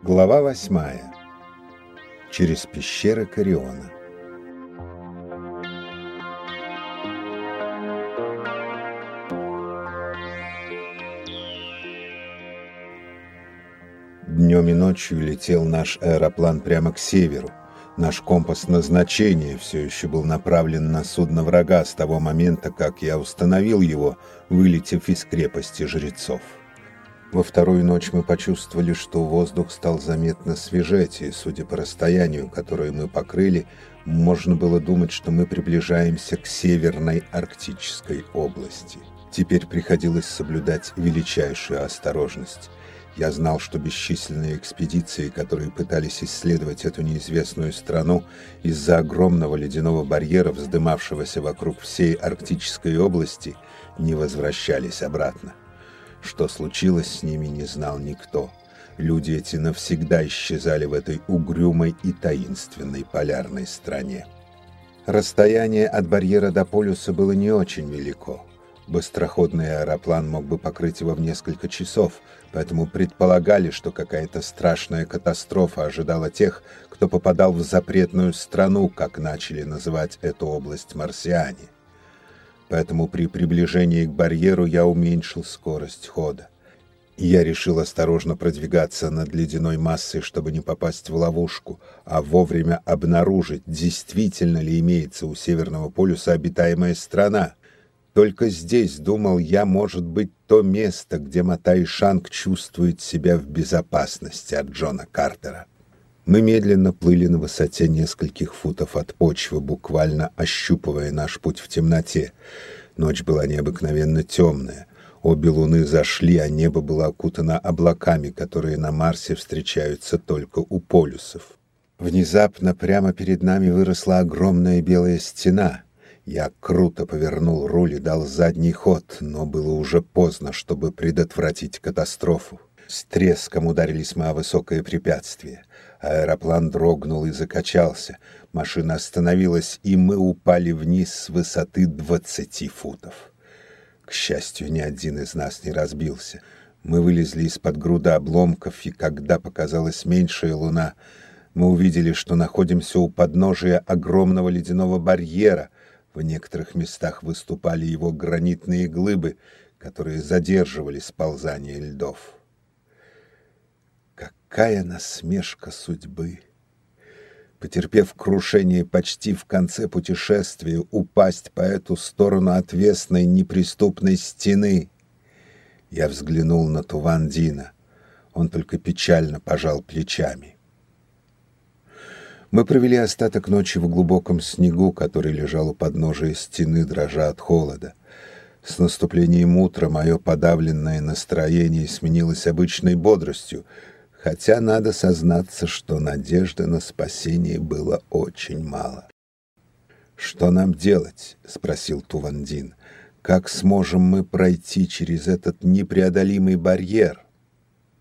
Глава восьмая. Через пещеры Кариона. Днем и ночью летел наш аэроплан прямо к северу. Наш компас назначения все еще был направлен на судно врага с того момента, как я установил его, вылетев из крепости жрецов. Во вторую ночь мы почувствовали, что воздух стал заметно свежеть, и, судя по расстоянию, которое мы покрыли, можно было думать, что мы приближаемся к северной арктической области. Теперь приходилось соблюдать величайшую осторожность. Я знал, что бесчисленные экспедиции, которые пытались исследовать эту неизвестную страну, из-за огромного ледяного барьера, вздымавшегося вокруг всей арктической области, не возвращались обратно. Что случилось с ними, не знал никто. Люди эти навсегда исчезали в этой угрюмой и таинственной полярной стране. Расстояние от барьера до полюса было не очень велико. Быстроходный аэроплан мог бы покрыть его в несколько часов, поэтому предполагали, что какая-то страшная катастрофа ожидала тех, кто попадал в запретную страну, как начали называть эту область марсиане поэтому при приближении к барьеру я уменьшил скорость хода. я решил осторожно продвигаться над ледяной массой, чтобы не попасть в ловушку, а вовремя обнаружить, действительно ли имеется у Северного полюса обитаемая страна. Только здесь, думал я, может быть то место, где Матай Шанг чувствует себя в безопасности от Джона Картера. Мы медленно плыли на высоте нескольких футов от почвы, буквально ощупывая наш путь в темноте. Ночь была необыкновенно темная. Обе луны зашли, а небо было окутано облаками, которые на Марсе встречаются только у полюсов. Внезапно прямо перед нами выросла огромная белая стена. Я круто повернул руль и дал задний ход, но было уже поздно, чтобы предотвратить катастрофу. С треском ударились мы о высокое препятствие. Аэроплан дрогнул и закачался. Машина остановилась, и мы упали вниз с высоты двадцати футов. К счастью, ни один из нас не разбился. Мы вылезли из-под груда обломков, и когда показалась меньшая луна, мы увидели, что находимся у подножия огромного ледяного барьера. В некоторых местах выступали его гранитные глыбы, которые задерживали сползание льдов. Какая насмешка судьбы! Потерпев крушение почти в конце путешествия, упасть по эту сторону отвесной неприступной стены. Я взглянул на Тувандина. Он только печально пожал плечами. Мы провели остаток ночи в глубоком снегу, который лежал у подножия стены, дрожа от холода. С наступлением утра мое подавленное настроение сменилось обычной бодростью — хотя надо сознаться, что надежды на спасение было очень мало. «Что нам делать?» — спросил Тувандин. «Как сможем мы пройти через этот непреодолимый барьер?»